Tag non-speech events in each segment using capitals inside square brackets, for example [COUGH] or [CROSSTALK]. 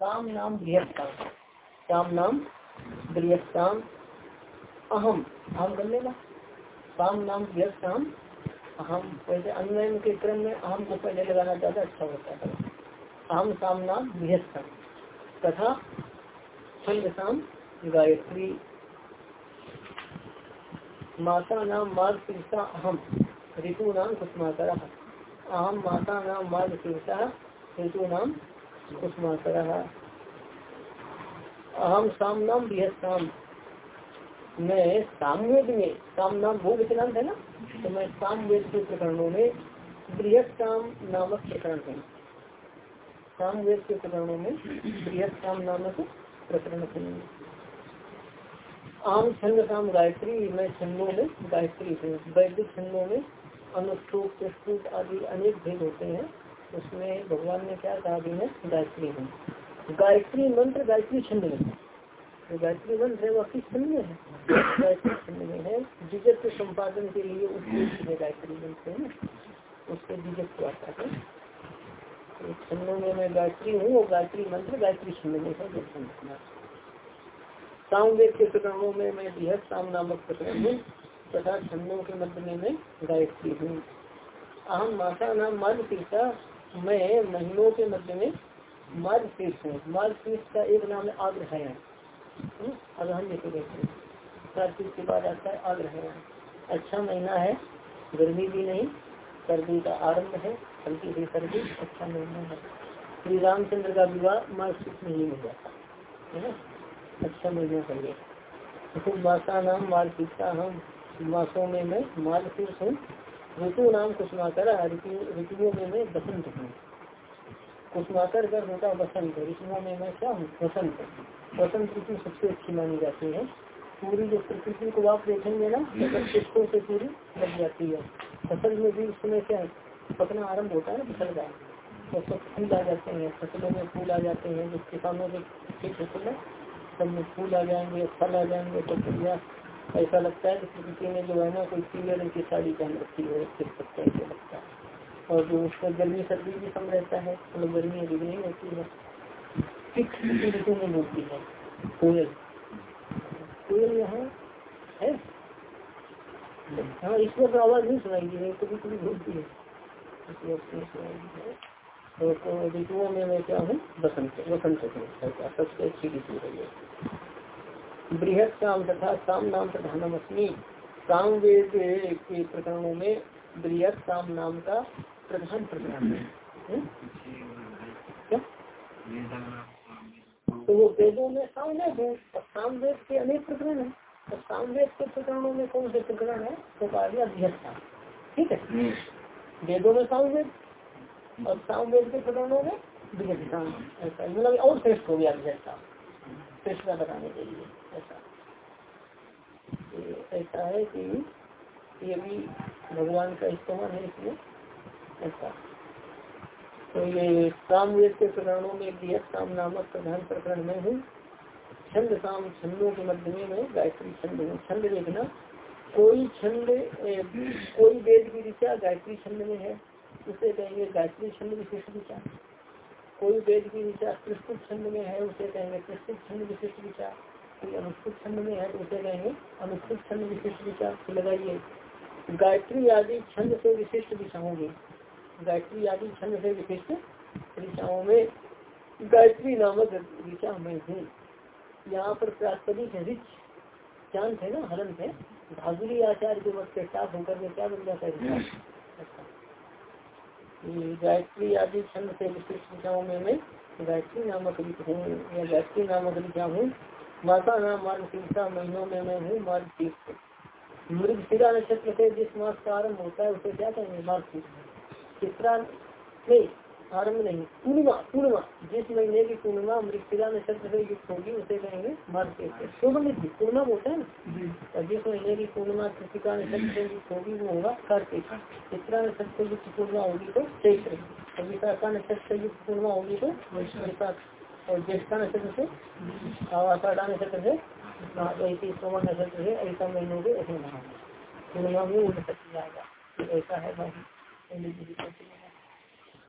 काम नाम बृहत्ता काम नाम बृहत्ताम अहम। अहम कर लेना काम नाम बृहत्ताम अहम। वैसे अन्वयन के क्रम में अहम को पहले लगाना ज़्यादा अच्छा होता है। अहम साम नाम बृहत्तम तथा छंद गायत्री। माता नाम मार्ग शीर्षा अहम, ऋतु नाम कुसमाकर। अहम माता नाम मार्ग शीर्षा ऋतु नाम कुसमाकर। अहम साम नाम बृहत्ताम मैं सामवेद में, साम नाम भूग वचनांत है ना? तो मैं सामवेद के प्रकरणों में बृहत्ताम नामक प्रकरण है सामवेद के प्रकरणों में बृहत्ताम नामक प्रकरण है आम छंद काम गायत्री मैं छंदों में गायत्री हूँ वैदिक छंदों में अनुष्टुप प्रस्तुत आदि अनेक भेद होते हैं। उसमें भगवान ने क्या कहा भी मैं गायत्री हूँ। गायत्री मंत्र, गायत्री छंद में। जो गायत्री मंत्र है, वह किस छंद में है? गायत्री छंद में है जिजत के संपादन के लिए है गायत्री मंत्र है। ना उससे जिजत को आता है। तो छंदों में मैं गायत्री हूँ, और गायत्री मंत्र, गायत्री छंद में है। सामवेद के प्रकरणों में मैं बृहद साम नामक प्रकरण हूँ, तथा छंदों के मध्य में गायत्री हूँ। अहम माता नाम मार्ग तीर्था मैं महीनों के मध्य में मार्ग तीर्थ हूँ। मार्ग तीर्थ का एक नाम है आग्रहण अगहन जैसे कहते हैं कार्तिक के बाद आता है आग्रहण अच्छा महीना है, गर्मी भी नहीं, सर्दी का आरंभ है, हल्की सी सर्दी अच्छा महीना है। श्री रामचंद्र का विवाह मार्ग में ही मिल जाता है ना? अच्छा महीना चाहिए तो मासा नाम मार्गीता हम, मासों में मैं मार्गशीर्ष हूँ ऋतु नाम कुसुमाकर ऋतुओं में मैं बसंत हूँ। कुसुमाकर कर होता बसंत, ऋतुओं में मैं क्या हूँ? बसंत। बसंत ऋतु सबसे अच्छी मानी जाती है। पूरी जो प्रकृति को आप देखेंगे ना तो पुष्पों से पूरी लग जाती है। फ़सल में भी उसमें क्या पकना आरंभ होता है, फ़सल का। तो सब फूल आ जाते हैं, फ़सलों में फूल आ जाते हैं जो किसानों के खेत होते हैं सब में फूल आ जाएँगे फल आ जाएँगे तो बढ़िया। ऐसा लगता है कि प्रकृति ने जो है ना कोई पीले रंग की साड़ी पहन रखी है फिर सकता है ऐसा लगता है। और जो उसका गर्मी सर्दी भी कम रहता है मतलब गर्मी अधिक नहीं होती है। किस ऋतु में होती है। कोयल। कोयल यहाँ है? हाँ ईश्वर को आवाज़ नहीं सुनाई दी है। कभी कभी बोलती है सुनाई दी है तो ऋतुओं में मैं क्या हूँ? बसंत हूँ। सबसे अच्छी ऋतु है। ये बृहद शाम तथा शाम नाम प्रधानम अस्मी साम वेद के प्रकरणों में बृहद शाम नाम का प्रधान प्रकरण है। क्या? तो वो वेदों में साम वेद है और साम वेद के अनेक प्रकरण है। और साम वेद के प्रकरणों में कौन से प्रकरण है? तो कहा गया बृहद ठीक है? वेदों में साम वेद और के प्रकरणों में विजयता ऐसा मतलब और श्रेष्ठ हो गया विजयता श्रेष्ठता बताने के लिए। ऐसा। ऐसा है कि ये भी भगवान का इस्तेमाल है इसमें। ऐसा। तो ये सामवेद के प्रकरणों में बृहद साम नामक प्रधान प्रकरण में हूँ। छंद साम छंदों के मध्य में गायत्री छंद हूँ। छंद देखना, कोई छंद कोई वेद की ऋचा गायत्री छंद में है। उसे कहेंगे, गायत्री छंद विशिष्ट विचार। कोई वेद की विचार प्रस्तुत छंद में है, उसे कहेंगे प्रस्तुत छंद विशिष्ट विचार। कोई अनुष्ठित छंद में है, उसे कहेंगे, अनुष्ठित छंद विशिष्ट विचार। तो लगाइए। गायत्री आदि छंद से विशिष्ट दिशाओं में, गायत्री आदि छंद से विशिष्ट दिशाओं में, गायत्री नामक दिशा में हूँ। यहाँ पर प्रास्पदिक रिच। चाँद है ना हरण है। धाजुरी आचार्य के मत के साथ होकर क्या बन जाता है? गायत्री आदि छंद से विशिष्ट संख्याओं में मैं गायत्री नामक हूँ, या गायत्री नामक लिखा हूँ? माता नाम मार्ग तीर्था महीनों में मैं हूँ, मार्ग तीर्थ मृग शिरा नक्षत्र से जिस मास का आरंभ होता है, उसे क्या कहेंगे? मार्ग तीर्थ चित्रा आरंभ नहीं। पूर्णिमा पूर्णिमा। जिस महीने की पूर्णिमा मृतिका नक्षत्र से युक्त होगी उसे कहेंगे मार्ग शोभनित पूर्णिमा होता है ना? जिस महीने की पूर्णिमा कृतिका नक्षत्र से युक्त होगी वो होगा कार्तिक। चित्रा नक्षत्र से युक्त पूर्णिमा होगी तो चैत्र। और विशाखा नक्षत्र से युक्त पूर्णिमा होगी तो वैशाख। और ज्येष्ठा नक्षत्र से आषाढ़ा नक्षत्र से ऐसी सोमन नक्षत्र से ऐसा महीनों के ऐसे नाम पूर्णिमा में उल्ट जाएगा तो ऐसा है भाई।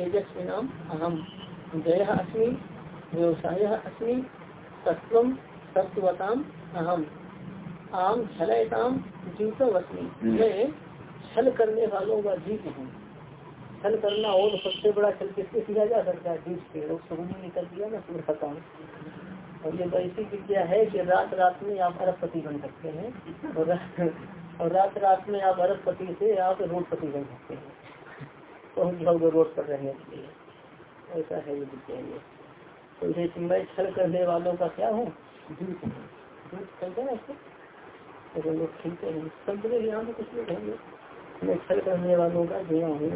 तेजस्वी नाम अहम जय अस्मि व्यवसाय अस्मि तत्व तत्वताम अहम। आम छलयताम जीतवस्मी मैं छल करने वालों का जीत हूँ। छल करना और सबसे बड़ा छल किसके किया जा सकता है? जीत के लोग समझ कर दिया ना सूर्य का और ये ऐसी विद्या है कि रात रात में आप अरबपति बन सकते हैं। और और रात रात में आप अरबपति से आप रोडपति बन सकते हैं। तो हम लोग रोड कर के लिए। ऐसा है ये विद्या ये तो मैं छल करने वालों का क्या हूँ? जीत हूँ जीत कहते ना इसको तो लोग खिलते हैं। यहाँ कुछ लोग मैं छल करने वालों का जया हूँ।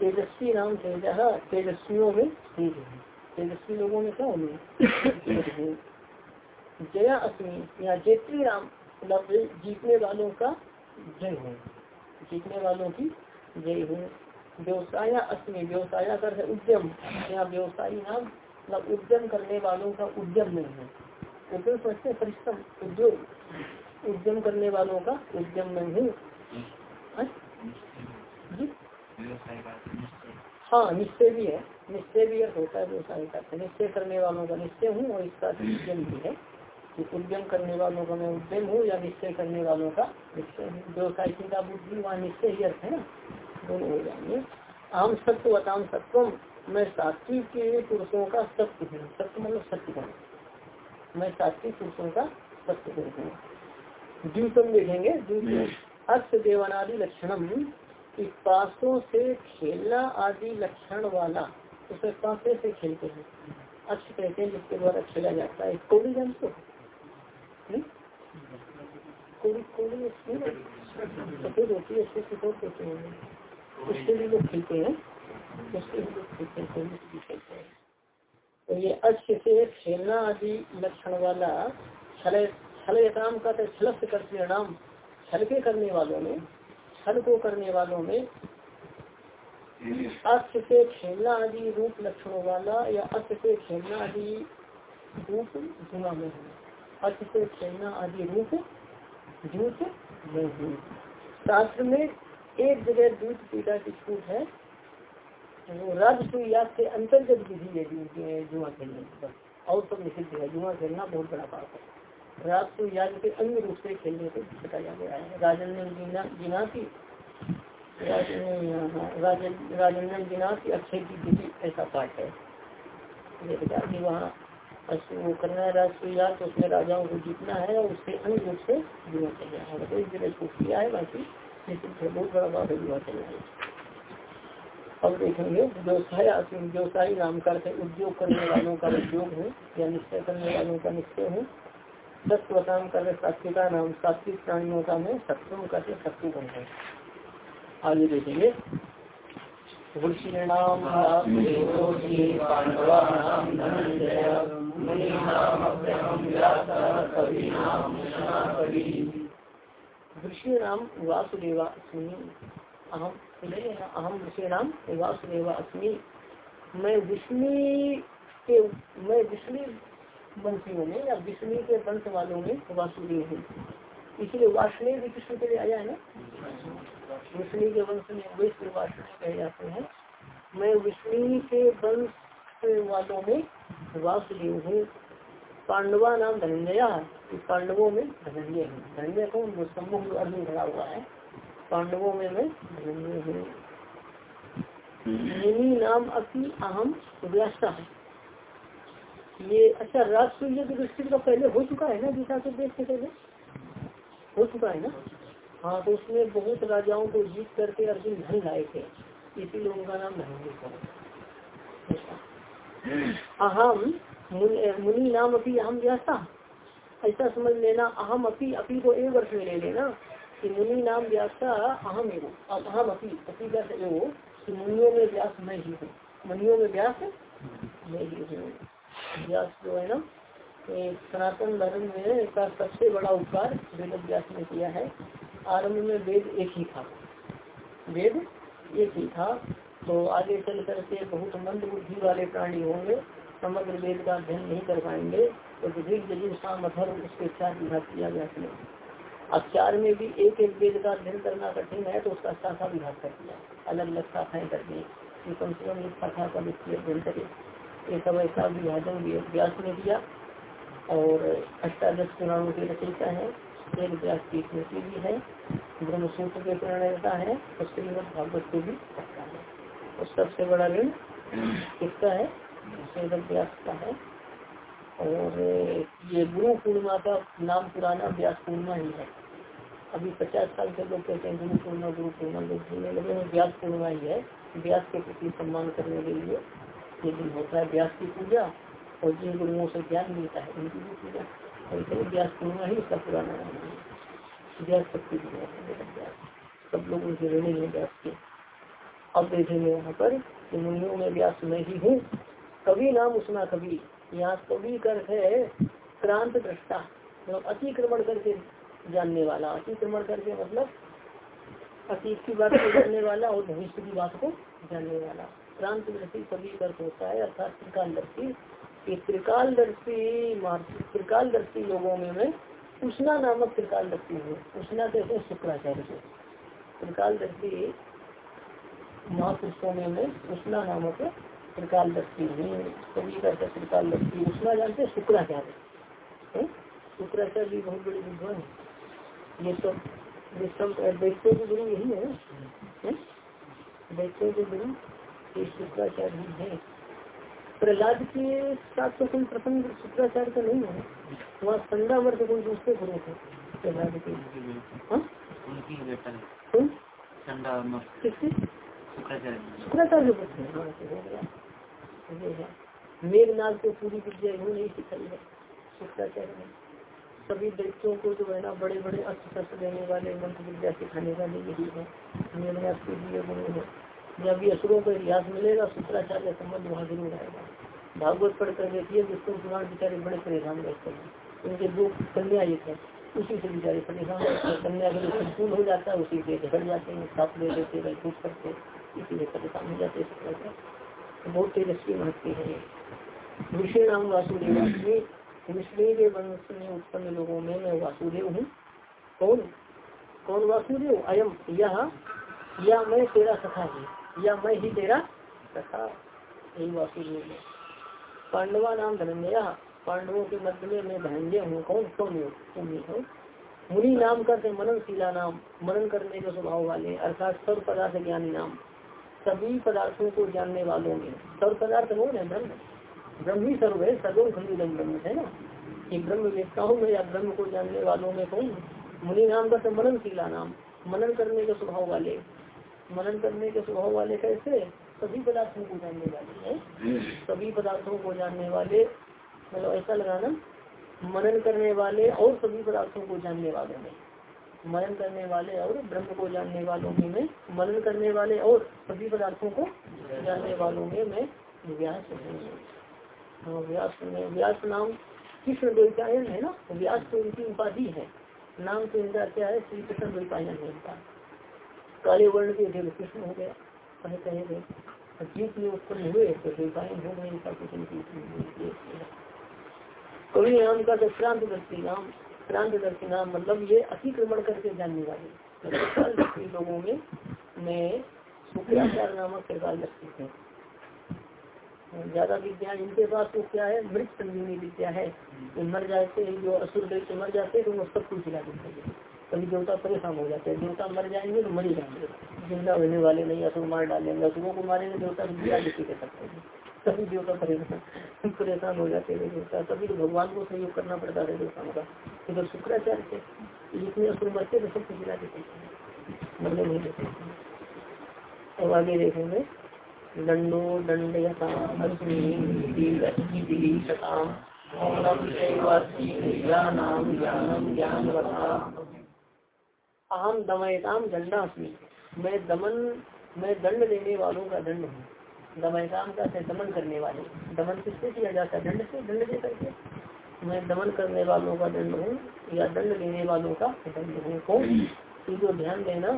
तेजस्वी नाम तेजा तेजस्वियों में तेज है। तेजस्वी लोगों में क्या होंगे जया अस्मी या जेत्री राम जीतने वालों का जय हूँ। जीतने वालों की जय हूँ। व्यवसाय अस्मी व्यवसाय कर है उद्यम, या व्यवसायी नाम मतलब उद्यम करने वालों का उद्यम नहीं है। उद्यम समझते परिश्रम, उद्योग। उद्यम करने वालों का उद्यम में हूँ। हाँ? निश्चय भी है। निश्चय भी अर्थ होता है व्यवसाय का। निश्चय करने वालों का निश्चय हूँ, और इसका उद्यम भी है। कि उद्यम करने वालों का मैं उद्यम हूँ, या निश्चय करने वालों का निश्चय हूँ। व्यवसाय का बुद्धि, वहाँ निश्चय ही अर्थ है ना। दोनों हो जाएँगे? आम सत्य बताम सत्वम, मैं सात्विक के पुरुषों का सत्य हूँ। सत्य मतलब सत्य हूँ मैं सात्विक पुरुषों का सत्य हूँ। द्यूतम देखेंगे। अर्थ देवनादि लक्षणम पासों से खेलना आदि लक्षण वाला, उसे पासे से खेलते हैं। अक्ष कहते हैं जिसके द्वारा खेला जाता है। कोड़ी जानते हो? कोड़ी सफ़ेद होती है। उससे भी लोग खेलते हैं। उससे भी लोग खेलते हैं खेलते हैं। तो ये अक्ष से खेलना आदि लक्षण वाला छल छल काम का छल कर परिणाम छल के करने वालों में, छल को करने वालों में अर्थ से खेलना आदि रूप लक्षणों वाला या अर्थ से खेलना आदि रूप गुना में है। अर्थ से खेलना आदि रूप जूत में शास्त्र में एक जगह दूध पीटा की छूट है याद के अंतर्गत विधि है जुआ खेलने और सब निषिद्ध है, जुआ खेलना बहुत बड़ा पाप है। रात को याद के अन्य रूप से खेलने को बताया गया है। राजन जिना की राजन जिना की अक्षय की विधि ऐसा पाठ है। कि वहाँ वो करना है याद तो उसमें राजाओं को जीतना है और उससे अन्य रूप से जुआ रहा है। इस जगह छूट किया है बाकी बहुत बड़ा बात है जुआ है अब देखेंगे, व्यवसाय व्यवसायी नाम करते उद्योग करने वालों का उद्योग है, या निश्चय करने वालों का निश्चय है। सत्वताम कर सात्विका नाम, सात्विक प्राणियों का मैं सत्वम करके सत्व बन है आगे देखेंगे। वृषीणाम वृषी नाम वासुदेवा अस्मी। अहम अहम वासुदेवा अस्मी। मैं विष्णु के, मैं विष्णु वंशियों में या विष्णु के वंश वालों में वासुदेव है। इसलिए वासुदेव भी कृष्ण के लिए आया है ना? विष्णु के वंश में विष्णु वासुदेव कहे जाते हैं। मैं विष्णु के वंश वालों में वासुदेव हूँ। पांडवा नाम धनंजया पांडवों में धनंजय हूँ। धनंजय कौन? जो सम्मुख अर्जुन खड़ा हुआ है। पांडवों में मैं धनंजय हूँ। मुनि नाम अपनी अहम व्यासा है। ये अच्छा राष्ट्र युद्ध का पहले हो चुका है ना गीता के देश से पहले? हो चुका है ना? हाँ तो उसमें बहुत राजाओं को जीत करके अर्जुन धन लाए थे। इसी लोगों का नाम धनंजय अहम मुनि नाम अभी अहम व्यासा ऐसा समझ लेना, अहम अपी अपी को एक वर्ष में ले लेना कि मुनि नाम व्यास अहम एवं अब अहम अपी अपी का एवं कि मुनियों में व्यास मैं ही। हूँ मुनियों में व्यास मैं ही। हूँ व्यास जो है ना सनातन धर्म में का सबसे बड़ा उपकार वेद व्यास ने किया है। आरंभ में वेद एक ही था। वेद एक ही था। तो आगे चल करके बहुत मंद बुद्धि वाले प्राणी होंगे। समग्र वेद का अध्ययन नहीं कर पाएँगे तो विधिक उसके चार विभाग किया गया अब चार में भी एक एक वेद का अध्ययन करना कठिन है तो उसका शाखा विभाग कर दिया। अलग अलग शाखाएँ कर दी कम से कम एक शाखा का व्यक्ति अध्ययन करे। ये सब ऐसा विभाजन व्यास ने दिया और अष्टादश पुराणों के रचयिता है। एक व्यास की स्मृति भी है। ब्रह्मसूत्र के प्रणयता है। श्रीमद भागवत को भी करता है। और सबसे बड़ा ऋण किसका है श्रीमद व्यास का है। और ये गुरु पूर्णिमा का नाम पुराना व्यास पूर्णिमा ही है। अभी पचास साल के लोग कहते हैं गुरु पूर्णिमा गुरु पूर्णिमा, लोग जीने लगे हैं व्यास पूर्णिमा ही है। व्यास के प्रति सम्मान करने के लिए ये दिन होता है व्यास की पूजा, और जिन गुरुओं से ज्ञान मिलता है उनकी भी पूजा। ऐसे व्यास पूर्णिमा ही उसका पुराना नाम है। व्यास शक्ति व्यास सब लोग उनके ऋणी है व्यास के। अब देखेंगे यहाँ पर मुनियों में व्यास में ही हूँ। कभी नाम उसना कभी। यहाँ कभी कर है क्रांत दृष्टा मतलब अतिक्रमण करके जानने वाला। अतिक्रमण करके मतलब अतीत की बात को जानने वाला और भविष्य की बात को जानने वाला। क्रांत दृष्टि कभी अर्थ होता है, अर्थात त्रिकाल दृष्टि। कि त्रिकालदर्शी त्रिकालदर्शी लोगों में मैं उष्णा नामक त्रिकालदर्शी हूँ। उष्णा कहते हैं शुक्राचार्य को त्रिकालदर्शी महापुरुषों में मैं उष्णा नामक त्रिकालदर्शी हूँ सभी का त्रिकालदर्शी उष्णा जानते हैं शुक्राचार्य। शुक्राचार्य भी बहुत बड़े विद्वान है। ये सब ये सब देखते के गुरु यही है देखते के गुरु ये शुक्राचार्य है प्रहलाद के साथ तो कोई प्रसंग शुक्राचार्य का नहीं है। वहाँ संगा वर्ग कोई दूसरे गुरु थे प्रहलाद के। हाँ? शुक्राचार्य। मेघनाथ को पूरी विद्या इन्हों नहीं सिखाई है शुक्राचार्य ने सभी दैत्यों को जो है ना बड़े बड़े अस्त्र शस्त्र देने वाले, मंत्र विद्या सिखाने वाले यही है। मेघनाथ के लिए गुरु है। जब भी असुरों का इतिहास मिलेगा शुक्राचार्य संबंध वहाँ ज़रूर आएगा। भागवत पढ़ कर देखिए विष्णु पुराण बेचारे बड़े परेशान रहते हैं। उनके दो कन्या एक है, उसी से बेचारे परेशान रहते हैं। कन्या अगर संपूर्ण हो जाता है, उसी से झगड़ जाते हैं साथ ले लेते हैं करते इसी परेशान हो जाते हैं। तो बहुत तेजस्वी महत्व है। विषय नाम वासुदेव के वंश में उत्पन्न लोगों में मैं वासुदेव हूँ। कौन? कौन वासुदेव? अयम। यह। या मैं तेरा सखा हूँ। या मैं ही तेरा तथा यही वासुदेव है। पांडवा नाम धनंजय पांडवों के मध्य में मैं धनंजय हूँ। कौन? सौम्य सौम्य हो। मुनि नाम करते मननशीला नाम। मनन करने के स्वभाव वाले, अर्थात सर्व पदार्थ ज्ञानी नाम। सभी पदार्थों को जानने वालों में। सर्व पदार्थ है, ब्रह्म। ब्रह्म ही सर्व है सर्वम खंडितम ब्रह्म है ना? कि ब्रह्म वेदताओं में या ब्रह्म को जानने वालों में कौन? मुनि नाम का मननशीला नाम। मनन करने के स्वभाव वाले। मनन करने के स्वभाव वाले कैसे? सभी पदार्थों को जानने वाले हैं। सभी पदार्थों को जानने वाले मतलब ऐसा लगाना, मनन करने वाले और सभी पदार्थों को जानने वालों में मनन करने वाले और ब्रह्म को जानने वालों में मैं मनन करने वाले और सभी पदार्थों को जानने वालों में मैं व्यास हाँ। व्यास में, व्यास नाम कृष्ण द्वैतायन है ना? व्यास तो उनकी उपाधि है। नाम तो इनका क्या है? श्री कृष्ण द्वैतायन है इनका। काले वर्ण के देव कृष्ण हो गया कहे कहे गए। जीत में उत्पन्न हुए तो देवताएँ हो गए, इनका कुछ कवि नाम का तो क्रांत दर्शी नाम क्रांत दर्शी नाम मतलब ये अतिक्रमण करके जानने वाले। लोगों में मैं शुक्राचार्य नामक सरकार दर्शी है। ज़्यादा विद्या इनके पास तो क्या है? मृत संजीवनी विद्या है। मर जाते हैं, जो असुर दैत्य मर जाते हैं तो सब कुछ खिला देते हैं। कभी देवता परेशान हो जाते हैं। देवता मर जाएँगे तो मरी जाएँगे। ज़िंदा होने वाले नहीं, असुर मार डालेंगे, असुरों को मारेंगे, देवता ज़िंदा लिखी कर सकते हैं। सभी देवता परेशान परेशान हो जाते हैं देवता तभी तो भगवान को सहयोग करना पड़ता है देवताओं का इधर शुक्राचार्य थे जितने असुर मरते थे सब कुछ गिरा देते मरने नहीं देते। अब आगे देखेंगे। दंडो ज्ञान अहम दमयताम दंडा मैं दमन, मैं दंड देने वालों का दंड हूँ। दमयताम का है दमन करने वाले। दमन किससे किया जाता है? दंड से दंड दे करके। मैं दमन करने वालों का दंड हूँ या दंड देने वालों का दंड हूँ। कौन? जो ध्यान देना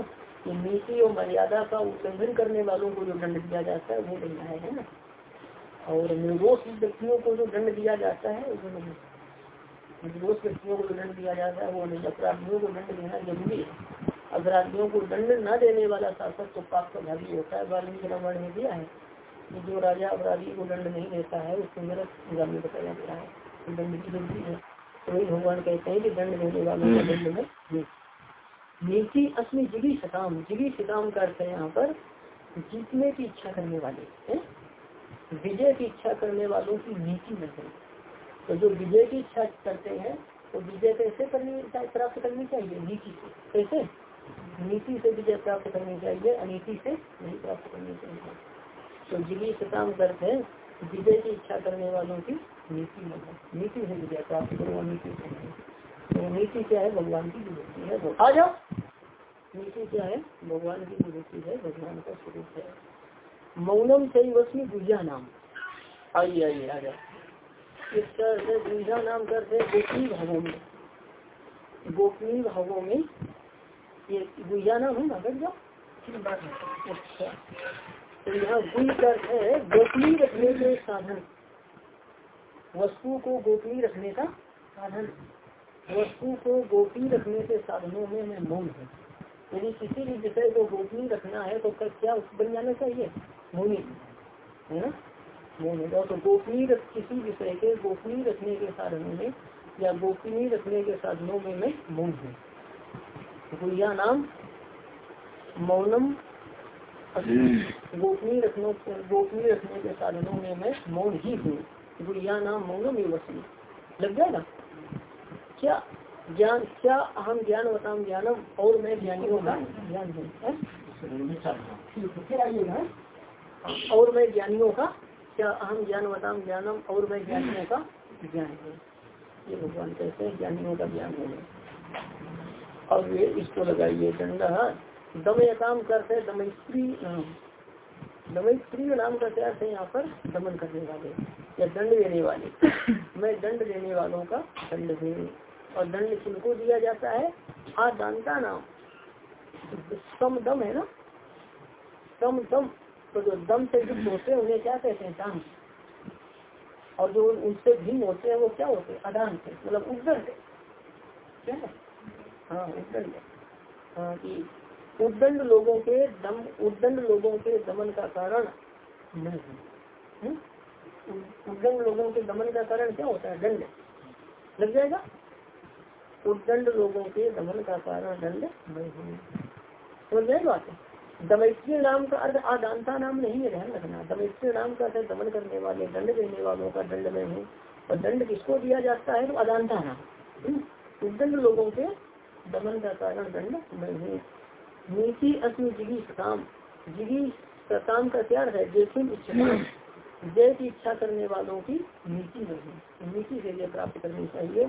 कि नीति और मर्यादा का उल्लंघन करने वालों को जो दंड दिया जाता है वो देना है ना? और निर्दोष व्यक्तियों को जो दंड दिया जाता है वो नहीं निर्दोष व्यक्तियों को जो दंड दिया जाता है वो नहीं। अपराधियों को दंड देना ज़रूरी है। अपराधियों को दंड न देने वाला शासक तो पाप का भागी होता है वाल्मीकि रामायण में दिया है। जो राजा अपराधी को दंड नहीं देता है, उसको मेरा गामी बताया गया है दंड की ज़रूरी है। तो वही भगवान कहते हैं कि दंड देने वालों दंड में नीति असमी जिगी शताम। जिगी शताम का अर्थ है यहाँ पर जीतने की इच्छा करने वाले विजय की इच्छा करने वालों की नीति में है। तो जो विजय की इच्छा करते हैं तो विजय कैसे करनी प्राप्त करनी चाहिए नीति से? कैसे? नीति से विजय प्राप्त करनी चाहिए, अनीति से नहीं प्राप्त करनी चाहिए। तो जिगी शताम करते हैं विजय की इच्छा करने वालों की नीति में है। नीति से विजय प्राप्त करो अनीति से तो नीति क्या है? भगवान की विभूति है। आ जाओ। नीति क्या है? भगवान की विभूति है। भगवान का स्वरूप है। मौनम से वस्मी गुजा नाम। आइए आइए आ जाओ। इस तरह से गुजा नाम करते हैं गोपनीय भावों में। गोपनीय भावों में ये गुजा नाम है ना? बैठ जाओ। अच्छा। तो यहाँ गुई कर है गोपनीय रखने के साधन। वस्तु को गोपनीय रखने का साधन। वस्तु को गोपनीय रखने के साधनों में मैं मौन हूँ। यदि किसी भी विषय को गोपनीय रखना है तो क्या बन जाना चाहिए? मौनी है ना? मौन होगा तो गोपनीय किसी विषय के गोपनीय रखने के साधनों में या गोपनीय रखने के साधनों में मैं मौन हूँ। गुड़िया नाम मौनम गोपनीय रखने गोपनीय रखने के साधनों में मैं मौन ही हूँ गुड़िया नाम मौनम लग जाएगा क्या ज्ञान क्या अहम ज्ञान बताम ज्ञानम और मैं ज्ञानियों का ज्ञान हूँ और मैं ज्ञानियों का क्या अहम ज्ञान बताम ज्ञानम और मैं ज्ञानियों का ज्ञान हूँ ये भगवान कहते हैं ज्ञानियों का ज्ञान होने और ये इसको लगाइए दंड दमयताम करते दमयत्री नाम दमयत्री नाम का क्या है यहाँ पर दमन करने वाले, या दंड देने वाले। [COUGHS] मैं दंड देने वालों का दंड हूँ, और दंड किनको दिया जाता है? आदानता नाम। सम दम है ना? सम दम। तो जो दम से युक्त होते हैं, उन्हें क्या कहते हैं? दान। और जो उनसे भिन्न होते हैं, वो क्या होते हैं? अदान से मतलब उद्दंड क्या? है हाँ। उद्दंड हाँ उद्दंड लोगों के दम उद्दंड लोगों के दमन का कारण नहीं। हम्म? उद्दंड लोगों के दमन का कारण क्या होता है? दंड। लग जाएगा? उदंड लोगों के दमन का कारण दंड। समझ गए बात? नाम का अर्थ आदानता नाम नहीं है ध्यान रखना। दमैत्री नाम का अर्थ दमन करने वाले दंड देने वालों का दंड में हूँ। और दंड किसको दिया जाता है? तो अदानता नाम। उदंड लोगों के दमन का कारण दंड में हूँ। नीति अस्म जिगी सताम। जिगी सताम का क्या है? जैसे जय की इच्छा करने वालों की नीति में हूँ नीति से प्राप्त करनी चाहिए।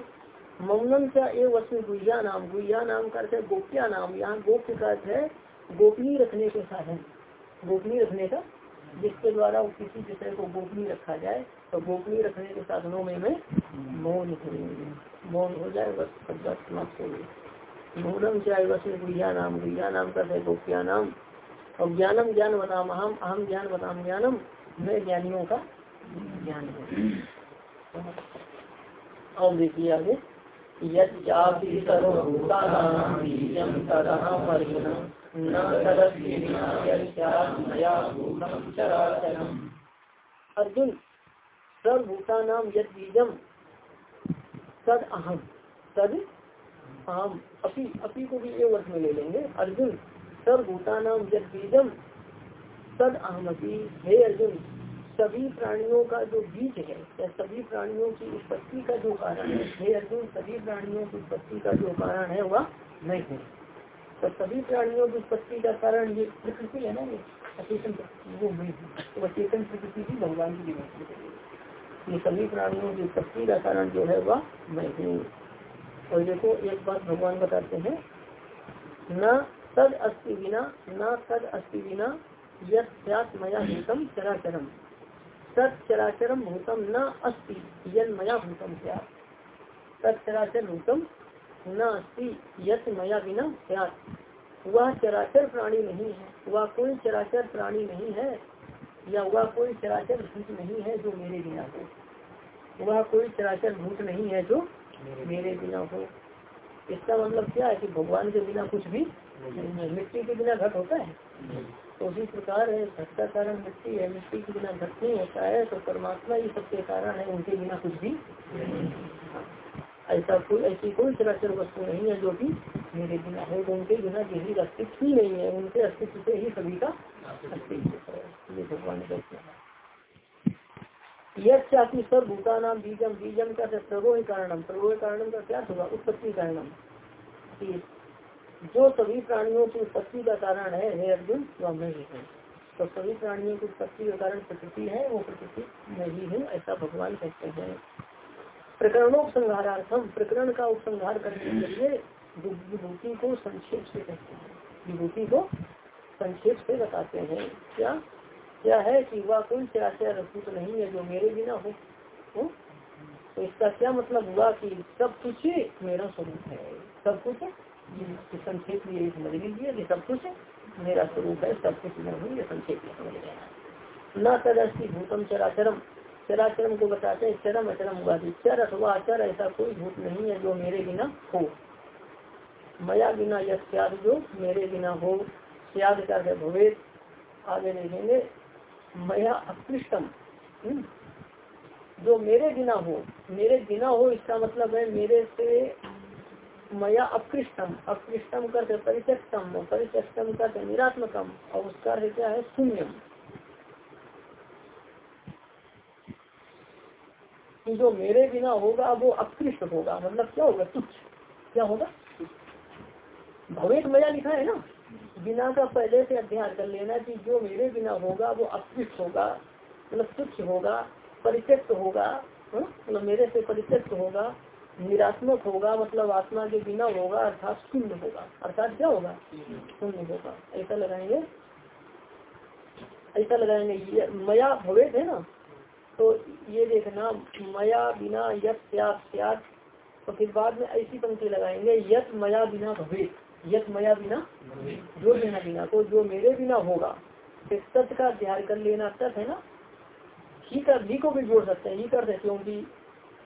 मौनम क्या ए वस्तु गुहिया नाम? गुहिया नाम का अर्थ है गोपिया नाम। यहाँ गोप्य का अर्थ है गोपनीय रखने के साधन। गोपनीय रखने का? जिसके द्वारा किसी विषय को गोपनीय रखा जाए तो गोपनीय रखने के साधनों में मैं मौन मौन हो जाए बस समाप्त हो गई मौनम चाहे वस्तु गुहिया नाम गुहिया नाम करते गोपिया नाम। और ज्ञानम ज्ञान बताम अहम अहम ज्ञान बताम ज्ञानम मैं ज्ञानियों का ज्ञान है। और देखिए आगे। अर्जुन सर्वभूता नाम यद बीजम तद अहम तद अहम अपी अपी को भी एक वर्ष में ले लेंगे। अर्जुन, सर सर्वभूता नाम यद बीजम, तद अहम अपी हे अर्जुन, सभी प्राणियों का जो बीज है, या सभी प्राणियों की उत्पत्ति का जो कारण है, हे अर्जुन, सभी प्राणियों की उत्पत्ति का जो कारण है वह नहीं है। तो सभी प्राणियों की उत्पत्ति का कारण ये प्रकृति है ना ये, अचेतन वो नहीं है। तो अचेतन प्रकृति भी भगवान की ये सभी प्राणियों की उत्पत्ति का कारण जो है वह मैं हूँ। और देखो, एक बात भगवान बताते हैं, न तद अस्ति बिना न तद अस्ति बिना यद भूतम चराचरम। तद चराचरम भूतम न अस्ति यद मया भूतम तद चराचर भूतम न अस्ति यद मया बिना स्यात। वह चराचर प्राणी नहीं है, वह कोई चराचर प्राणी नहीं है, या वह कोई चराचर भूत नहीं है जो मेरे बिना हो। वह कोई चराचर भूत नहीं है जो मेरे बिना हो इसका मतलब क्या है कि भगवान के बिना कुछ भी मिट्टी के बिना घट होता है? तो उसी प्रकार है, घट का कारण मिट्टी है, मिट्टी के बिना घट नहीं होता है तो परमात्मा ही सबके कारण है, उनके बिना कुछ भी ऐसा कोई, ऐसी कोई चराचर वस्तु नहीं है जो कि मेरे बिना है तो उनके बिना किसी का अस्तित्व ही नहीं है, उनके अस्तित्व से ही सभी का अस्तित्व है। ये भगवान हैं। यदि सब भूता नाम बीजम बीजम का प्ररोह कारणम प्ररोह कारणम का क्या होगा उत्पत्ति कारणम। जो सभी प्राणियों की उत्पत्ति का कारण है, हे अर्जुन वह मैं तो सभी प्राणियों की उत्पत्ति का कारण प्रकृति है, वो प्रकृति मैं ही, ऐसा भगवान कहते हैं। प्रकरणोपसंहारार्थम प्रकरण का उपसंहार करने के लिए विभूति को संक्षेप से कहते हैं। विभूति को संक्षेप से बताते हैं, क्या? क्या है कि वह कोई चराचर भूत नहीं है जो मेरे बिना हो? तो, तो इसका क्या मतलब हुआ कि सब कुछ मेरा स्वरूप है? सब कुछ? संक्षेप में समझ लीजिए कि सब कुछ मेरा स्वरूप है सब कुछ मैं हूँ ये संक्षेप में समझ गया। न तदस्थि भूतम चराचरम। चराचरम को बताते हैं चरम अचरम उगादी चर अथवा अचर ऐसा कोई भूत नहीं है जो मेरे बिना हो। मया बिना यह जो मेरे बिना हो। त्याग का भवेद। आगे देखेंगे। मया अकृष्टम हम्म? जो मेरे बिना हो, मेरे बिना हो, इसका मतलब है मेरे से मया अकृष्टम अकृष्टम करते परिचक्षम परिचक्षम करते निरात्मकम। और उसका है क्या है? शून्यम। जो मेरे बिना होगा, वो अकृष्ट होगा। मतलब क्या होगा? तुच्छ। क्या होगा? भविष्य मया लिखा है ना? बिना का पहले से अध्ययन कर लेना कि जो मेरे बिना होगा, वो अपृष्ट होगा मतलब तुच्छ होगा, परित्यक्त होगा हाँ? मतलब मेरे से परित्यक्त होगा, निरात्मक होगा मतलब आत्मा के बिना होगा, अर्थात शून्य होगा। अर्थात क्या होगा? शून्य होगा। ऐसा लगाएँगे। ऐसा लगाएँगे। मया भवे है ना? तो ये देखना, मया बिना यद तो फिर बाद में ऐसी पंक्ति लगाएँगे यद मया बिना भवे यद मया बिना जो बिना बिना तो जो मेरे बिना होगा सत्य का अध्ययन कर लेना तत् है ना? ही का भी को भी जोड़ सकते हैं ही कर सकते क्योंकि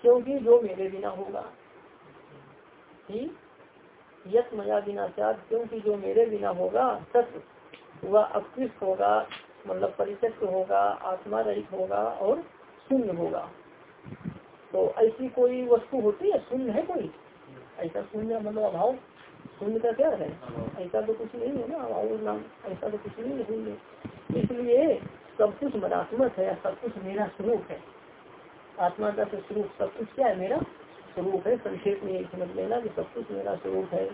क्योंकि जो मेरे बिना होगा। ही यत मया बिना चार क्योंकि जो मेरे बिना होगा सत्य वह अपकृष्ट होगा मतलब परिचक्त होगा आत्मा रहित होगा और शून्य होगा। तो ऐसी कोई वस्तु होती है? शून्य है कोई? ऐसा शून्य मतलब अभाव? शून्य का क्या है? ऐसा तो कुछ नहीं है ना और नाम ऐसा तो कुछ नहीं है। इसलिए सब कुछ मनात्मक है, सब कुछ मेरा स्वरूप है। आत्मा का तो स्वरूप सब कुछ क्या है? मेरा स्वरूप है। संक्षेप में यही समझ लेना कि सब कुछ मेरा स्वरूप है।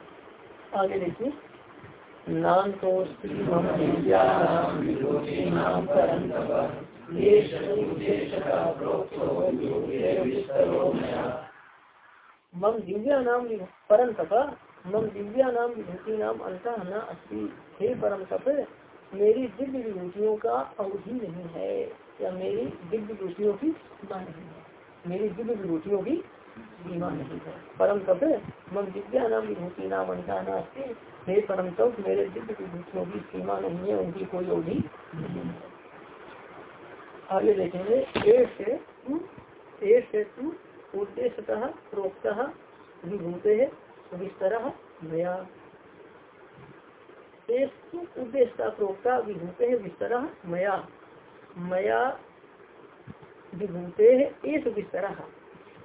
आगे देखिए। नाम तो मम दिव्या नाम परम तपा मम दिव्या नाम विभूति नाम अंत न अस्ति हे परम तप, मेरी दिव्य विभूतियों का अवधि नहीं है, या मेरी दिव्य विभूतियों की सीमा नहीं है। मेरी दिव्य विभूतियों की सीमा नहीं है। परम तप, मम दिव्या नाम विभूति नाम अंत न अस्ति हे परम तप, मेरे दिव्य विभूतियों की सीमा नहीं है, उनकी कोई अवधि नहीं है। आगे देखेंगे एक से उद्देश्यतः, प्रोक्त, विभूते विस्तर मया उद्देश्य प्रोक्ता विभूते मया मया विभूते एस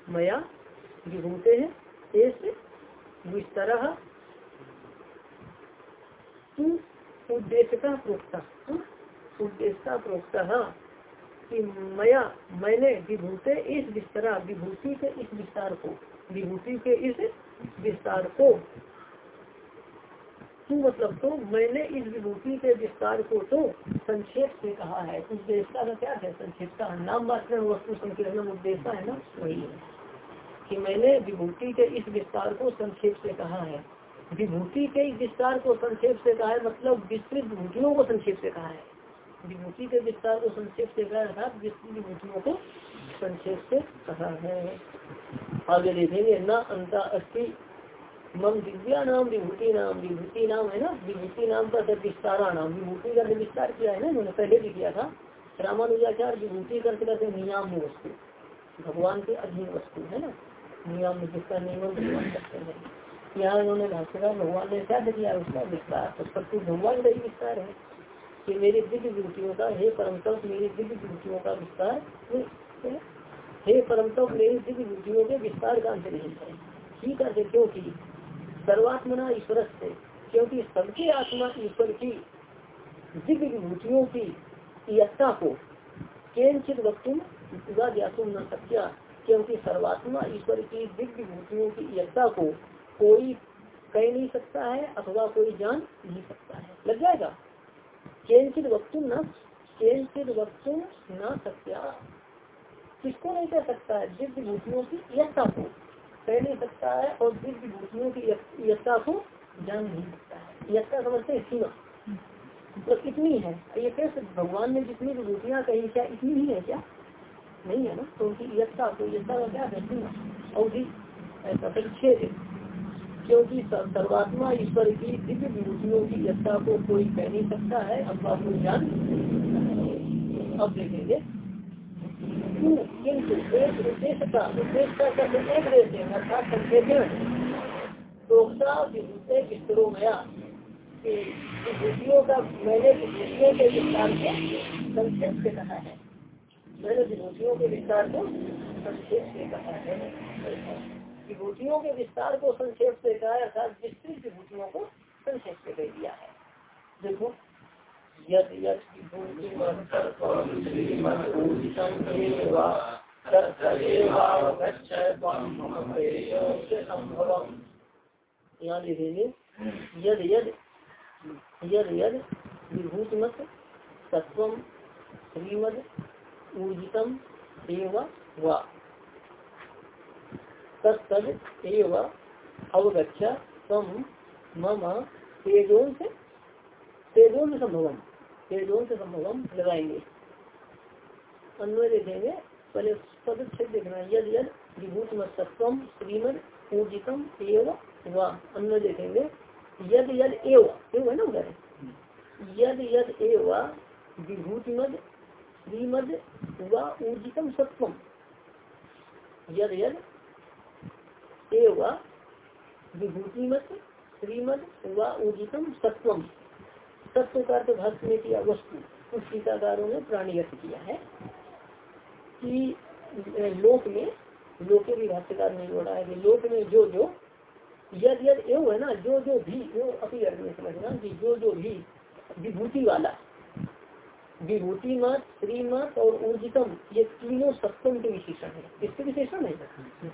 मया विभूते एस तू उद्देश्य का प्रोक्ता उद्देश्य प्रोक्ता कि मया, मैंने विभूते इस विस्तरा विभूति के इस विस्तार को, विभूति के इस विस्तार को। तू मतलब? तो मैंने इस विभूति के विस्तार को तो संक्षेप से कहा है। उद्देश्य का क्या है? संक्षेप का नाम मात्र वस्तु संकीर्ण उद्देश्य है ना? वही है कि मैंने विभूति के इस विस्तार को संक्षेप से कहा है। विभूति के इस विस्तार को संक्षेप से कहा है मतलब विस्तृत विभूतियों को संक्षेप से कहा है। विभूति के विस्तार को संक्षेप से कहा अर्थात विस्तृत विभूतियों को संक्षेप से कहा है। आगे देखेंगे न अंता अस्थि मम दिव्या नाम विभूति नाम विभूति नाम है ना विभूति नाम का विस्तारा नाम विभूति का विस्तार किया है ना उन्होंने पहले भी किया था। रामानुजाचार विभूति करते करते नियाम वस्तु, भगवान के अधीन वस्तु है ना। नियम जिसका नियमन भगवान करते हैं। यहाँ उन्होंने भाषा भगवान ने क्या किया उसका विस्तार तो सब भगवान का ही विस्तार है। कि मेरी दिव्य विभूतियों का, हे परम मेरी दिव्य विभूतियों का विस्तार हे परम मेरी दिव्य विभूतियों के विस्तार का अंत नहीं है। ठीक है, क्योंकि सर्वात्मना ईश्वर से क्योंकि सबके आत्मा ईश्वर की दिव्य विभूतियों की यत्ता को केंचित वक्तुम व्यासुम न सत्या, क्योंकि सर्वात्मा ईश्वर की दिव्य विभूतियों की यत्ता को कोई कह नहीं सकता है अथवा कोई जान नहीं सकता है। लग जाएगा? केंचित वक्तुम न केंचित वक्तुम न सत्या। किसको नहीं कह सकता? है दिव्य विभूतियों की यत्ता को। कह नहीं सकता है और दिव्य विभूतियों की यत्ता को जान नहीं सकता है। यत्ता समझते सीमा। तो कितनी है। ये कैसे भगवान ने जितनी विभूतियाँ कही क्या इतनी ही है क्या? नहीं है ना? तो उनकी यत्ता तो यत्ता का क्या है? सीमा। और ऐसा फिर छेद क्योंकि सर्वात्मा ईश्वर की दिव्य विभूतियों की यत्ता को कोई कह नहीं सकता है। अथवा कोई जान अब देखेंगे। किंतु एक उद्देश्य का उद्देश्य का एक देश अर्थात संक्षेपण दोषा विभूते विस्तरों में विभूतियों का मैंने विभूतियों के विस्तार को संक्षेप से कहा है। मैंने विभूतियों के विस्तार को संक्षेप से कहा है। विभूतियों के विस्तार को संक्षेप से कहा अर्थात विस्तृत विभूतियों को संक्षेप से कह दिया है। देखो अवगछ मम से तेजोन संभवम तेजोन से संभवम लगाएँगे। अन्वय देखेंगे, पहले पद से देखना, यद यद विभूत मत श्रीमद ऊर्जितम एवं वा। अन्वय देखेंगे, यद यद एव एव है ना उधर? यद यद एव विभूतिमद, श्रीमद व ऊर्जितम सत्वम। यद यद एव विभूतिमत श्रीमद व ऊर्जितम सत्वम। सत्व का अर्थ भक्त में किया, वस्तु। उस टीकाकारों ने प्राणी अर्थ किया है कि लोक में, लोके भी भाष्यकार ने जोड़ा है, कि लोक में जो जो यद यद एव है ना जो जो भी वो अपनी अर्थ में समझना कि जो जो भी विभूति वाला, विभूति मत श्रीमत और ऊर्जितम, ये तीनों सप्तम के विशेषण है। इसके विशेषण है?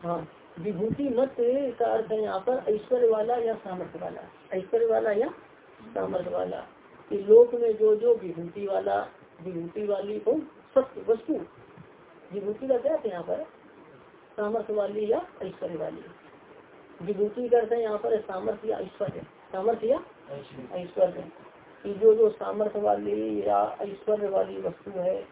हाँ विभूति मत का अर्थ है यहाँ पर ऐश्वर्य वाला या सामर्थ्य वाला। ऐश्वर्य वाला या सामर्थ्य वाला। कि लोक में जो जो विभूति वाला विभूति वाली को सत्य वस्तु विभूति का क्या है यहाँ पर? सामर्थ्य वाली या ऐश्वर्य वाली? विभूति करते हैं यहाँ पर सामर्थ्य या ऐश्वर्य। सामर्थ्य या ऐश्वर्य। कि जो जो सामर्थ्य वाली या ऐश्वर्य वाली वस्तु है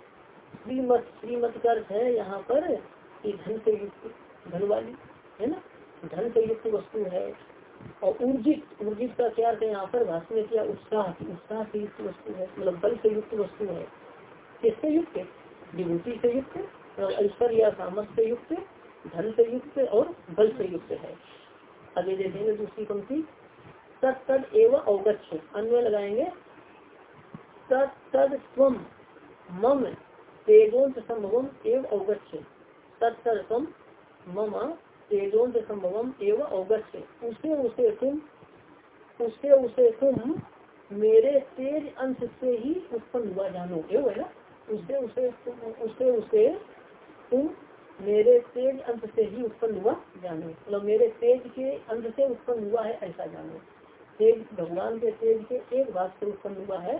श्रीमत श्रीमत का अर्थ है यहाँ पर कि धन से युक्त धन वाली है ना? धन से युक्त वस्तु है। और ऊर्जित ऊर्जित का क्या अर्थ है? यहाँ पर भाषण में किया उत्साह उत्साह से युक्त वस्तु है मतलब बल से युक्त वस्तु है। किससे युक्त विभूति से युक्त ऐश्वर्य या सामर्थ्य से युक्त धन से युक्त और बल से युक्त है। आगे देखेंगे दूसरी पंक्ति। तद एवं अवगछ अन्वय लगाएँगे। तद स्वम मम तेजोंत संभवम एवं अवगछ तत्द स्वम मम तेजोंत संभवम एवं अवगछ उसे उसे तुम, उसे उसे तुम मेरे तेज अंश से ही उत्पन्न हुआ जानो। एवं है ना? उसे उसे उसे उसे तुम मेरे तेज अंत से ही उत्पन्न हुआ जानो। मतलब मेरे तेज के अंत से उत्पन्न हुआ है, ऐसा जानो। तेज भगवान के तेज के एक भाग से उत्पन्न हुआ है।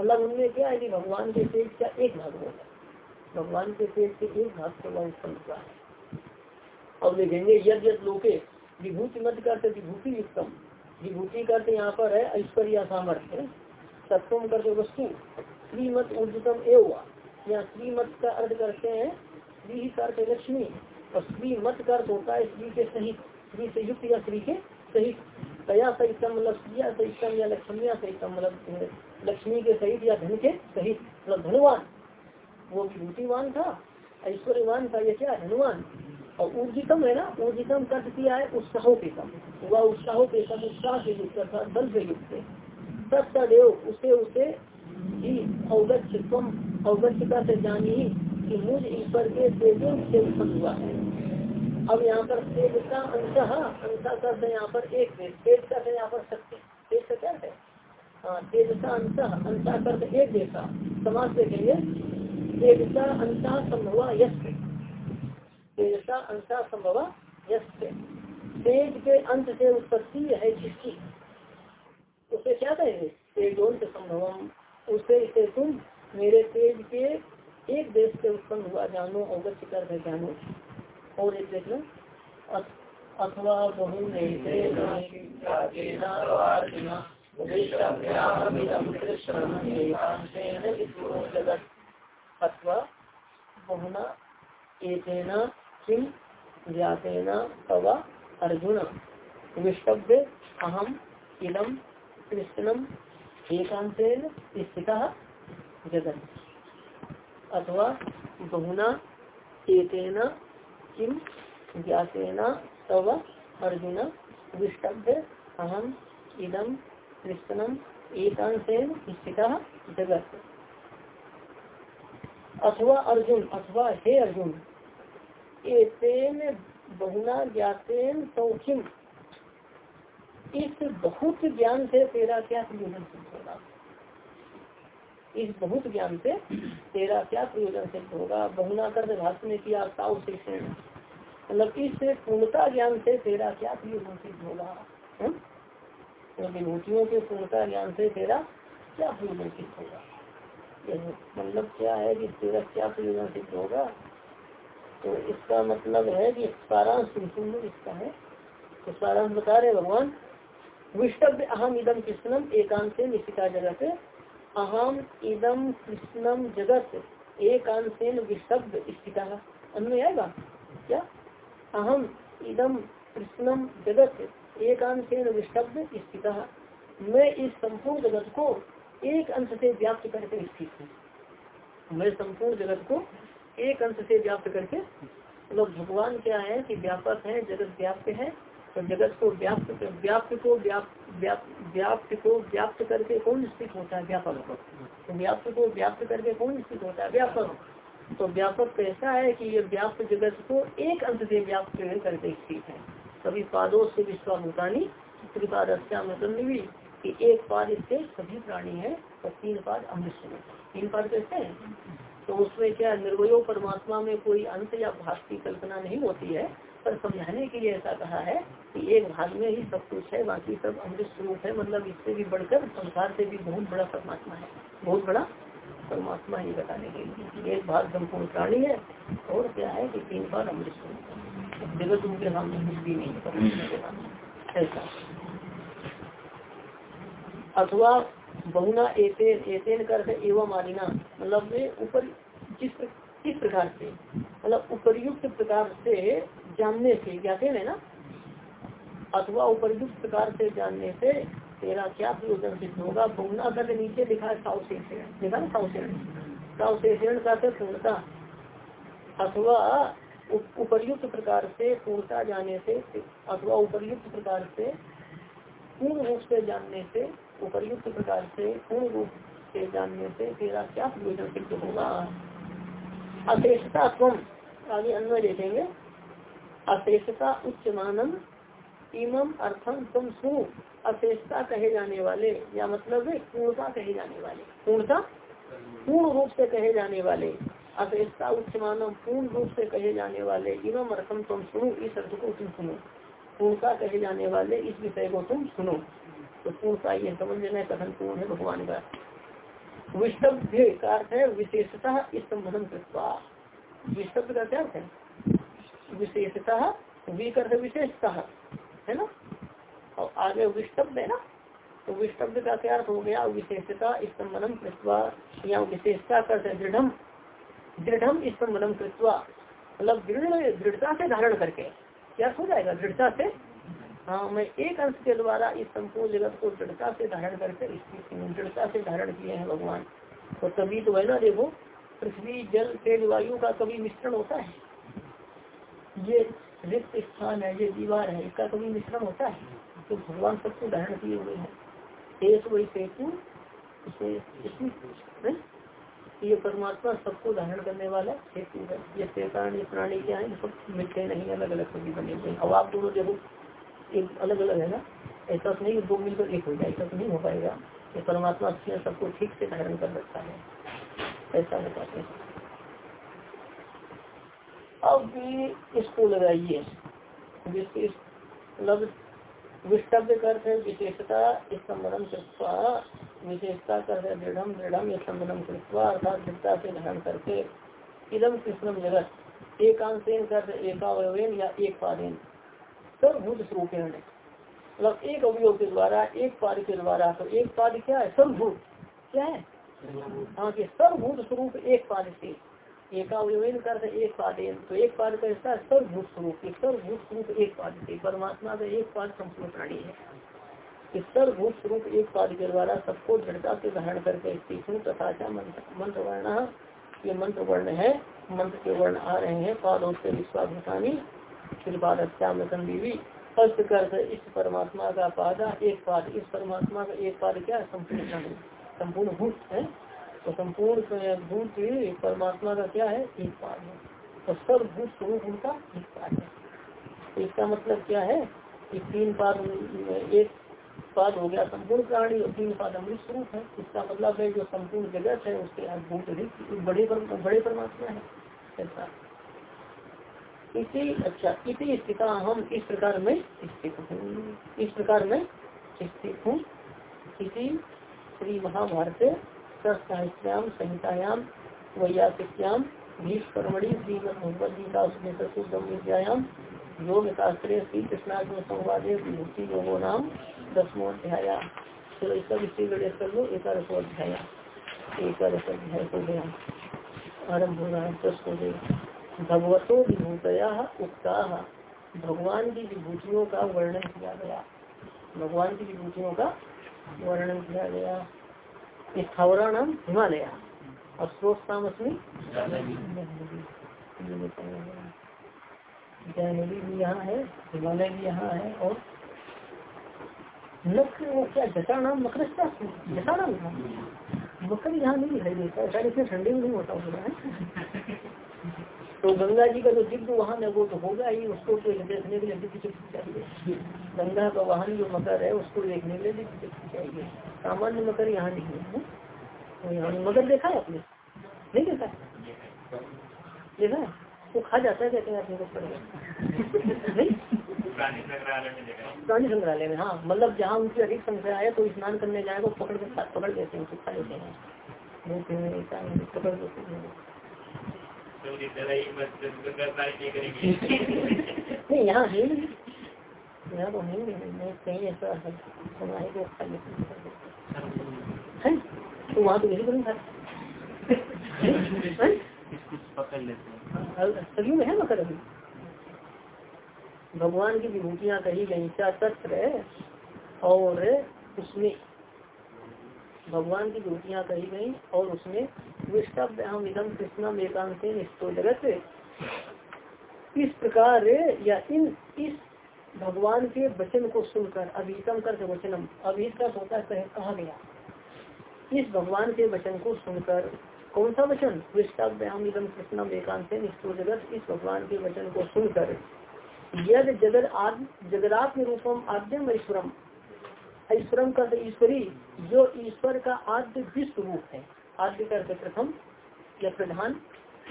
मतलब उनमें क्या है कि भगवान के तेज का एक भाग होगा भगवान के तेज के एक भाग से वह उत्पन्न हुआ है। और देखेंगे यद लोके, विभूति मत करते, विभूति युक्तम। विभूति करते यहाँ पर है ऐश्वर्य सामर्थ्य। सत्वम करते वस्तु श्रीमत ऊर्जतम एवं। यहाँ श्रीमत का अर्थ करते हैं, श्री ही करते लक्ष्मी, और श्री मत का अर्थ होता है श्री के सहित। श्री से युक्त या श्री के सहित। कया सहितम मतलब स्त्रिया सहितम या लक्ष्मिया सहितम मतलब लक्ष्मी के सहित या धन के सहित। मतलब धनवान। वो विभूतिवान था, ऐश्वर्यवान था यह क्या? धनवान। और ऊर्जितम है ना, ऊर्जितम कर्ज किया है उत्साहो के कम वह उत्साहो के कम उत्साह से युक्त था, बल से युक्त तत्देव उसे उसे ही अवगत अवगत से जानी कि मुझ ईश्वर के तेजो से उत्पन्न हुआ है। अब यहाँ पर तेज का अंश अंशा कर यहाँ पर एक तेज का यहाँ पर शक्ति। तेज का क्या है? हाँ तेज का अंश, अंशा कर एक जैसा। समाज देखेंगे, तेज का अंशा संभव यश तेज का अंशा संभव तेज के अंत से उत्पत्ति है जिसकी। उसे क्या कहेंगे? तेजोन से संभवम। उसे इसे तुम मेरे तेज के एक देश से उत्पन्न हुआ जानो, अवगत कर जानो। और एक लो। अथवा बहु अथवा बहुना एतेन किम ज्ञातेन तव अर्जुन? विष्टव्य अहम इदम कृष्णम एकांतेन स्थितः जगत अथवा बहुना एतेन किम ज्ञातेना तव अर्जुन? विष्टभ्य अहम इदम कृष्णम एकांशेन स्थित जगत। अथवा अर्जुन, अथवा हे अर्जुन एतेन बहुना ज्ञातेन सौखिम इस बहुत ज्ञान से तेरा क्या प्रयोजन सिद्ध होगा? इस बहुत ज्ञान से तेरा क्या प्रयोजन सिद्ध होगा? बहुना कर भाषण ने किया ताऊ से मतलब इस पूर्णता ज्ञान से तेरा क्या प्रयोजन सिद्ध होगा? तो विभूतियों के पूर्णता ज्ञान से तेरा क्या प्रयोजन सिद्ध होगा? मतलब क्या है कि तेरा क्या प्रयोजन सिद्ध होगा? तो इसका मतलब है कि सारांश सुंदर इसका है। तो सारांश बता रहे भगवान, विष्टव्य अहम इदम कृष्णम एकांत निश्चिता जगत। अहम इदम कृष्णम जगत एकांशेन विष्टव्य स्थित। अन्य आएगा। क्या? अहम इदम कृष्णम जगत एकांशेन विष्टव्य स्थित। मैं इस संपूर्ण जगत को एक अंश से व्याप्त करके स्थित हूँ। मैं संपूर्ण जगत को एक अंश से व्याप्त करके मतलब भगवान क्या है कि व्यापक है, जगत व्याप्त है तो जगत को व्याप्त व्याप्त को व्याप्त व्याप्त को व्याप्त करके कौन स्थित होता है? व्यापक तो व्याप्त को व्याप्त करके कौन स्थित होता है? व्यापक तो व्यापक कैसा है कि ये व्याप्त जगत को एक अंश से व्याप्त करके स्थित है। सभी पादों से विश्वाभूतानी त्रिपाद्या भी कि एक पाद इससे सभी प्राणी है और तीन पाद अमृत तीन पाद कैसे है? तो उसमें क्या निर्वयो परमात्मा में कोई अंत या भाष की कल्पना नहीं होती है, पर समझाने के लिए ऐसा कहा है कि एक भाग में ही सब कुछ है, बाकी सब अमृत स्वरूप है मतलब इससे भी बढ़कर संसार से भी बहुत बड़ा परमात्मा है। बहुत बड़ा परमात्मा ही बताने के लिए एक भाग संपूर्ण प्राणी है, और क्या है कि तीन बार अमृत स्वरूप जगत उनके सामने कुछ भी नहीं है ऐसा। अथवा बहुना एतेन एतेन कर एवं आदिना मतलब ऊपर जिस किस प्रकार से? मतलब उपरयुक्त प्रकार से जानने से ज्ञाते है ना? अथवा उपरयुक्त प्रकार से जानने से तेरा क्या प्रयोजन सिद्ध होगा? बहुना कर नीचे लिखा है सावशेषण लिखा ना सावशेषण सावशेषण का पूर्णता? अथवा उपरयुक्त प्रकार से पूर्णता जाने से, अथवा उपरयुक्त प्रकार से पूर्ण रूप से जानने से उपरयुक्त प्रकार से पूर्ण रूप से जानने से तेरा क्या प्रयोजन सिद्ध होगा? अशेषता तुम आगे अन्वय देखेंगे। अशेषता उच्च मानम इमम अर्थम तुम सु। अशेषता कहे जाने वाले, या मतलब है पूर्णता कहे जाने वाले। पूर्णता? पूर्ण रूप से कहे जाने वाले। अशेषता उच्च मानव पूर्ण रूप से कहे जाने वाले इमम अर्थम तुम सुनो इस अर्थ को तुम सुनो। पूर्णता कहे जाने वाले, इस विषय को तुम सुनो। तो पूर्णता ये समझ लेना कथन पूर्ण है भगवान का। विष्टभ्य का अर्थ है विशेषता संबंधन कृत्वा विष्टभ का क्या अर्थ है? विशेषता विकर्थ विशेषता, है ना? और आगे विष्टभ है ना तो विष्टभ का क्या अर्थ हो गया? विशेषता स्तंभनम कृत्वा या विशेषता करते दृढ़ दृढ़ स्तंभनम कृत्वा मतलब दृढ़ दृढ़ता से धारण करके। क्या हो जाएगा? दृढ़ता से हाँ मैं एक अंश के द्वारा इस संपूर्ण जगत को दृढ़ता से धारण करके दृढ़ता से धारण किए हैं भगवान। तो तभी तो है ना देखो, पृथ्वी, जल, तेज वायु का कभी मिश्रण होता है। ये रिक्त स्थान है, ये दीवार है, इसका कभी मिश्रण होता है? तो भगवान सबको धारण किए हुए हैं। एक वही सेतु ये परमात्मा सबको धारण करने वाला हेतु है। ये प्राणी क्या है? सब मिलते नहीं अलग अलग सभी बने हुए अब आप दोनों देखो एक अलग अलग है ना? ऐसा तो नहीं दो मिलकर एक हो जाए, ऐसा तो नहीं हो पाएगा ये परमात्मा सबको ठीक से धारण कर रखा है। ऐसा बताते हैं। अब इसको लगाइए। मतलब विष्टव्य करते विशेषता स्तंभनम कृत्वा, विशेषता करते दृढ़ दृढ़ स्तंभनम कृत्वा, अर्थात दृढ़ता से धारण करके इदम कृष्णम जगत एकांशन करते एकावयन या एक पादेन। सर्वभूत स्वरूप मतलब एक अवयव के द्वारा, एक पाद के द्वारा तो एक पाद क्या है? सर्वभूत क्या है? हाँ सर्वभूत स्वरूप एक पाद से। एकावयन कर एक पादेन तो एक पाद का हिस्सा सर्वभूत स्वरूप सर्वभूत स्वरूप एक पाद से। परमात्मा का एक पाद संपूर्ण प्राणी है। सर्वभूत स्वरूप एक पाद के द्वारा सबको दृढ़ता से धारण करके स्थित तथा मंत्र वर्ण। ये मंत्र वर्ण है। मंत्र के वर्ण आ रहे हैं। पादों से विश्वास विश्वासानी फिर अच्छा में संदीवी अर्थ कर इस परमात्मा का पादा एक पाद। इस परमात्मा का एक पाद क्या संपूर्ण संपूर्ण भूत है। तो संपूर्ण भूत परमात्मा का क्या है? एक पाद है। तो सर्वभूत स्वरूप उनका एक पाद है। तो इसका मतलब क्या है? कि तीन पाद, एक पाद हो गया संपूर्ण प्राणी और तीन पाद अमृत स्वरूप है। इसका मतलब है जो संपूर्ण जगत है, उसके अद्भुत बड़े बड़े परमात्मा है। ऐसा। इसी अच्छा इसी स्थिता हम इस प्रकार में स्थित हूँ। इस प्रकार में स्थित हूँ। इसी श्री महाभारत साहित्याम संहितायाम वैयासिक्याम भीष्मणि श्रीमद भगवद गीता शुद्धम विद्यायाम योग शास्त्रे श्री कृष्णार्जुन संवादे विभूति योगो नाम दसमो अध्याय चलो इसका गणेश कर लो एकादशो अध्याय एकादश अध्याय हो गया। आरंभ हो रहा है, दस हो गया। भगवतो विभूतया उक्ता। भगवान की विभूतियों का वर्णन किया गया। भगवान की विभूतियों का वर्णन किया गया। स्थावरा नाम हिमालय। और स्रोतामस्मी जानवी भी यहाँ है, हिमालय भी यहाँ है और नक्र वो क्या जटा नाम मकर जटा नाम मकर यहाँ नहीं दिखाई देता इसमें ठंडी में नहीं होता होगा। तो गंगा जी का जो दिव्य वाहन है, वो तो होगा ही, उसको तो देखने के लिए दिव्य चक्षु चाहिए। गंगा का वाहन जो मकर है, उसको देखने के लिए दिव्य चक्षु चाहिए। सामान्य मकर यहाँ नहीं है तो यहाँ मकर देखा है आपने? नहीं देखा? देखा है? वो खा जाता है, कहते हैं नहीं? प्राणी संग्रहालय में हाँ। मतलब जहाँ उनकी अधिक संख्या है तो स्नान करने जाए तो पकड़ के पकड़ देते हैं खा लेते हैं। पकड़ देते हैं। नहीं यहाँ है यहाँ तो है नहीं कहीं ऐसा है सुनाई को खाली है? तो वहाँ तो सभी में है मकर अभी। भगवान की विभूतियाँ कही गई क्या सत्र और उसमें भगवान की विभूतियाँ कही गई और उसमें विष्टव्य हम इदम कृष्णम एकांत जगत इस प्रकार या इन, इस भगवान के वचन को सुनकर, अभितम कर वचनम, अभित का होता है, कहा गया। इस भगवान के वचन को सुनकर, कौन सा वचन? विष्टव्य हम इदम कृष्णम एकांत जगत, इस भगवान के वचन को सुनकर। यद जगत आद जगदात्म रूपम आद्यम ईश्वरम ईश्वरम का ईश्वरी, जो ईश्वर का आद्य विश्व रूप है। आद्य का प्रथम या प्रधान,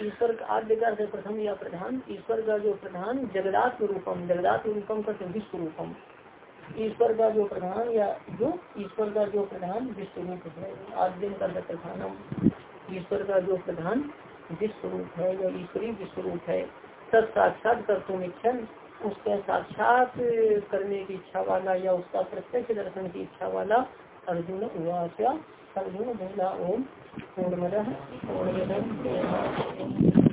ईश्वर का आद्य का प्रथम या प्रधान, ईश्वर का जो प्रधान जगदात्म रूपम जगदात्म रूपम का विश्व रूपम। ईश्वर का जो प्रधान या जो ईश्वर का जो प्रधान विश्व रूप है, आद्य का प्रधानम। ईश्वर का जो प्रधान विश्व रूप है या ईश्वरी विश्व रूप है तब साक्षात कर तुम इच्छन उसके साक्षात करने की इच्छा वाला या उसका प्रत्यक्ष दर्शन की इच्छा वाला अर्जुन उवाच। अर्जुन बोला, ओम पूर्ण पूर्णमिदम